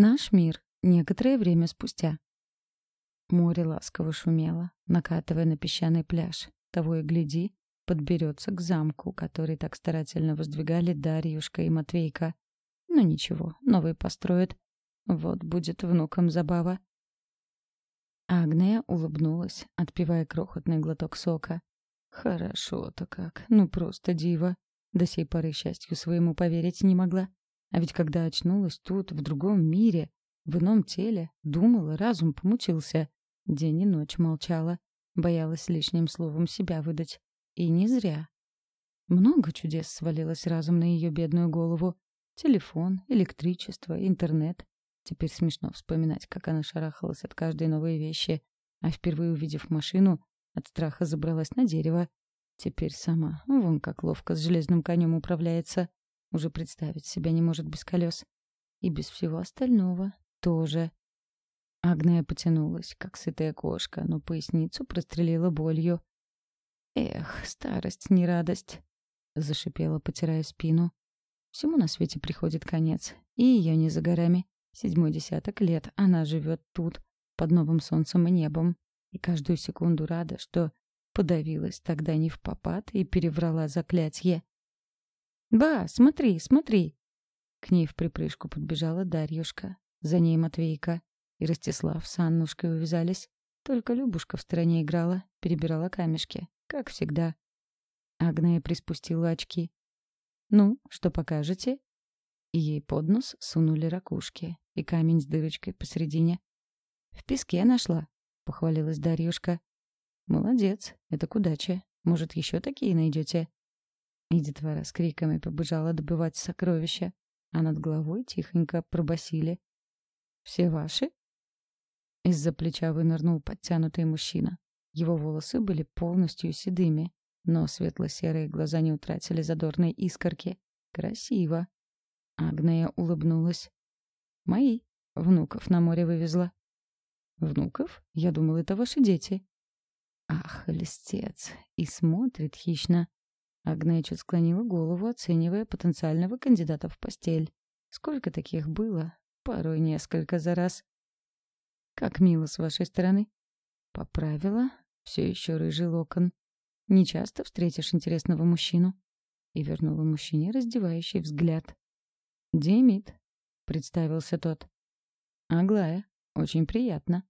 Наш мир. Некоторое время спустя. Море ласково шумело, накатывая на песчаный пляж. Того и гляди, подберется к замку, который так старательно воздвигали Дарьюшка и Матвейка. Ну ничего, новый построят. Вот будет внукам забава. Агния улыбнулась, отпивая крохотный глоток сока. Хорошо-то как, ну просто диво. До сей поры счастью своему поверить не могла. А ведь когда очнулась тут, в другом мире, в ином теле, думала, разум помутился. День и ночь молчала, боялась лишним словом себя выдать. И не зря. Много чудес свалилось разом на ее бедную голову. Телефон, электричество, интернет. Теперь смешно вспоминать, как она шарахалась от каждой новой вещи, а впервые увидев машину, от страха забралась на дерево. Теперь сама, вон как ловко с железным конем управляется. Уже представить себя не может без колес. И без всего остального тоже. Агния потянулась, как сытая кошка, но поясницу прострелила болью. «Эх, старость не радость», — зашипела, потирая спину. «Всему на свете приходит конец, и ее не за горами. Седьмой десяток лет она живет тут, под новым солнцем и небом, и каждую секунду рада, что подавилась тогда не в попад и переврала заклятье. «Ба, смотри, смотри!» К ней в припрыжку подбежала Дарьюшка, за ней Матвейка. И Ростислав с Аннушкой увязались. Только Любушка в стороне играла, перебирала камешки, как всегда. Агния приспустила очки. «Ну, что покажете?» И ей под нос сунули ракушки и камень с дырочкой посередине. «В песке нашла», — похвалилась Дарьюшка. «Молодец, это к удаче. Может, еще такие найдете?» И детвора с криками побежала добывать сокровища, а над головой тихонько пробасили. «Все ваши?» Из-за плеча вынырнул подтянутый мужчина. Его волосы были полностью седыми, но светло-серые глаза не утратили задорной искорки. Красиво. Агния улыбнулась. «Мои. Внуков на море вывезла». «Внуков? Я думал, это ваши дети». «Ах, листец!» И смотрит хищно. Агния чуть склонила голову, оценивая потенциального кандидата в постель. Сколько таких было? Порой несколько за раз. Как мило с вашей стороны. Поправила. Все еще рыжий локон. Не часто встретишь интересного мужчину. И вернула мужчине раздевающий взгляд. Демид, представился тот. Аглая, очень приятно.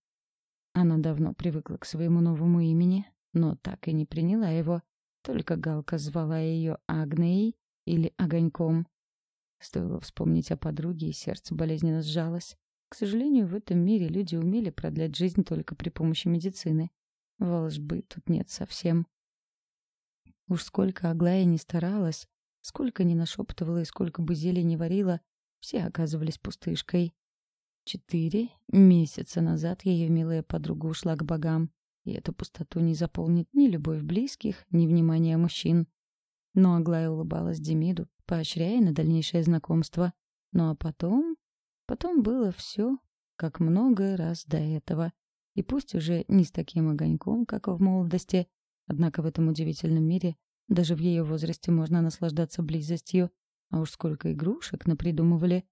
Она давно привыкла к своему новому имени, но так и не приняла его. Только Галка звала ее Агнеей или Огоньком. Стоило вспомнить о подруге, и сердце болезненно сжалось. К сожалению, в этом мире люди умели продлять жизнь только при помощи медицины. Волжбы тут нет совсем. Уж сколько Аглая не старалась, сколько не нашептывала и сколько бы зелий не варила, все оказывались пустышкой. Четыре месяца назад ее милая подруга ушла к богам, и эту пустоту не заполнит ни любовь близких, ни внимание мужчин. Но Аглая улыбалась Демиду, поощряя на дальнейшее знакомство. Ну а потом Потом было все, как много раз до этого. И пусть уже не с таким огоньком, как в молодости, однако в этом удивительном мире даже в ее возрасте можно наслаждаться близостью, а уж сколько игрушек напридумывали.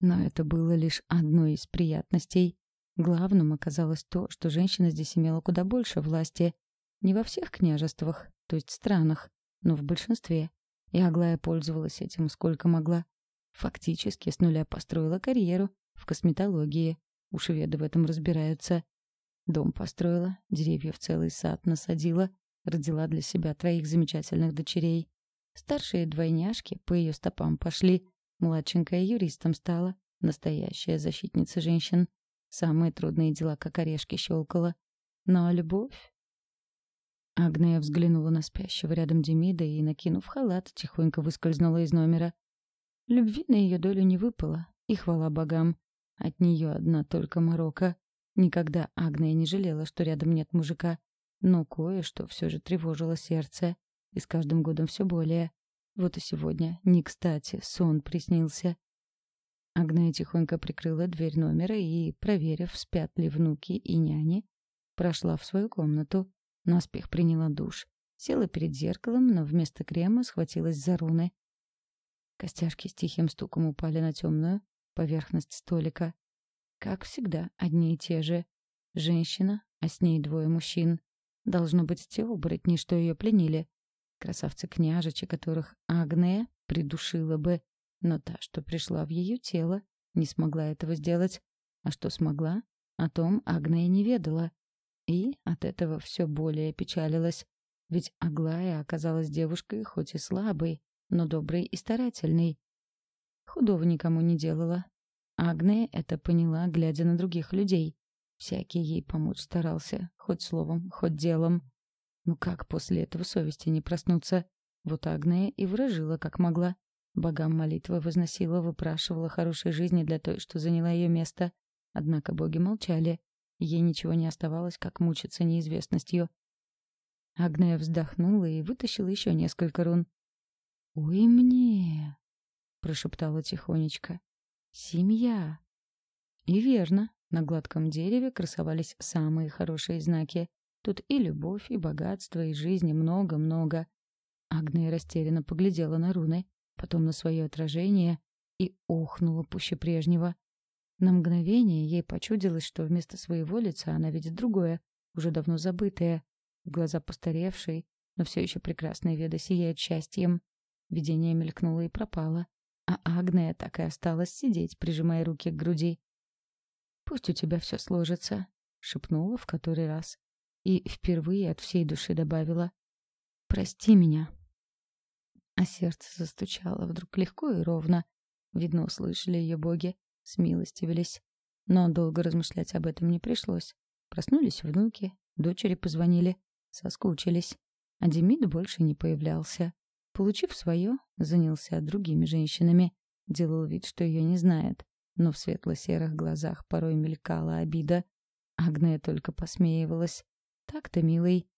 Но это было лишь одной из приятностей. Главным оказалось то, что женщина здесь имела куда больше власти. Не во всех княжествах, то есть странах, но в большинстве. И Аглая пользовалась этим сколько могла. Фактически с нуля построила карьеру в косметологии. У шведы в этом разбираются. Дом построила, деревья в целый сад насадила, родила для себя троих замечательных дочерей. Старшие двойняшки по ее стопам пошли, младшенькая юристом стала, настоящая защитница женщин. Самые трудные дела как орешки щелкала. Но любовь... Агния взглянула на спящего рядом Демида и, накинув халат, тихонько выскользнула из номера. Любви на ее долю не выпало, и хвала богам. От нее одна только морока. Никогда Агния не жалела, что рядом нет мужика. Но кое-что все же тревожило сердце. И с каждым годом все более. Вот и сегодня, не кстати, сон приснился. Агния тихонько прикрыла дверь номера и, проверив, спят ли внуки и няни, прошла в свою комнату, наспех приняла душ, села перед зеркалом, но вместо крема схватилась за руны. Костяшки с тихим стуком упали на темную поверхность столика. Как всегда, одни и те же. Женщина, а с ней двое мужчин. Должно быть те оборотни, что ее пленили. Красавцы-княжичи, которых Агнея придушила бы. Но та, что пришла в ее тело, не смогла этого сделать. А что смогла, о том Агнея не ведала. И от этого все более печалилась. Ведь Аглая оказалась девушкой хоть и слабой, но доброй и старательной. Худого никому не делала. Агния это поняла, глядя на других людей. Всякий ей помочь старался, хоть словом, хоть делом. Ну как после этого совести не проснуться? Вот Агния и выражила, как могла. Богам молитвы возносила, выпрашивала хорошей жизни для той, что заняла ее место. Однако боги молчали. Ей ничего не оставалось, как мучиться неизвестностью. Агния вздохнула и вытащила еще несколько рун. «Ой мне!» — прошептала тихонечко. «Семья!» И верно, на гладком дереве красовались самые хорошие знаки. Тут и любовь, и богатство, и жизни много-много. Агния растерянно поглядела на руны, потом на свое отражение и охнула пуще прежнего. На мгновение ей почудилось, что вместо своего лица она видит другое, уже давно забытое. Глаза постаревшие, но все еще прекрасная Веда сияет счастьем. Видение мелькнуло и пропало, а Агния так и осталась сидеть, прижимая руки к груди. «Пусть у тебя все сложится», — шепнула в который раз. И впервые от всей души добавила «Прости меня». А сердце застучало вдруг легко и ровно. Видно, услышали ее боги, смилостивились. Но долго размышлять об этом не пришлось. Проснулись внуки, дочери позвонили, соскучились. А Демид больше не появлялся. Получив свое, занялся другими женщинами. Делал вид, что ее не знает. Но в светло-серых глазах порой мелькала обида. Агния только посмеивалась. Так-то, милый.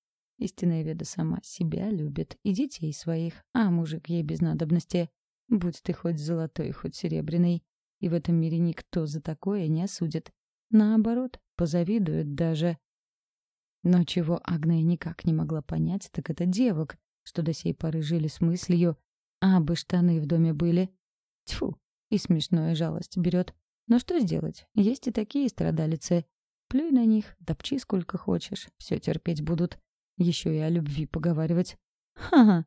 Истинная веда сама себя любит и детей своих, а мужик ей без надобности. Будь ты хоть золотой, хоть серебряный. И в этом мире никто за такое не осудит. Наоборот, позавидует даже. Но чего Агния никак не могла понять, так это девок, что до сей поры жили с мыслью, а бы штаны в доме были. Тьфу, и смешное жалость берет. Но что сделать? Есть и такие страдалицы. Плюй на них, топчи сколько хочешь, все терпеть будут. Еще и о любви поговаривать. Ха-ха.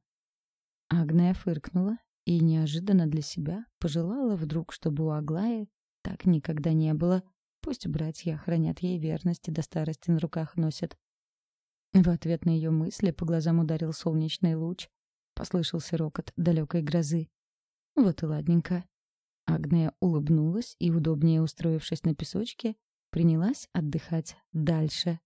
Агния фыркнула и неожиданно для себя пожелала вдруг, чтобы у Аглаи так никогда не было. Пусть братья хранят ей верность и до старости на руках носят. В ответ на ее мысли по глазам ударил солнечный луч. Послышался рокот далекой грозы. Вот и ладненько. Агния улыбнулась и, удобнее устроившись на песочке, принялась отдыхать дальше.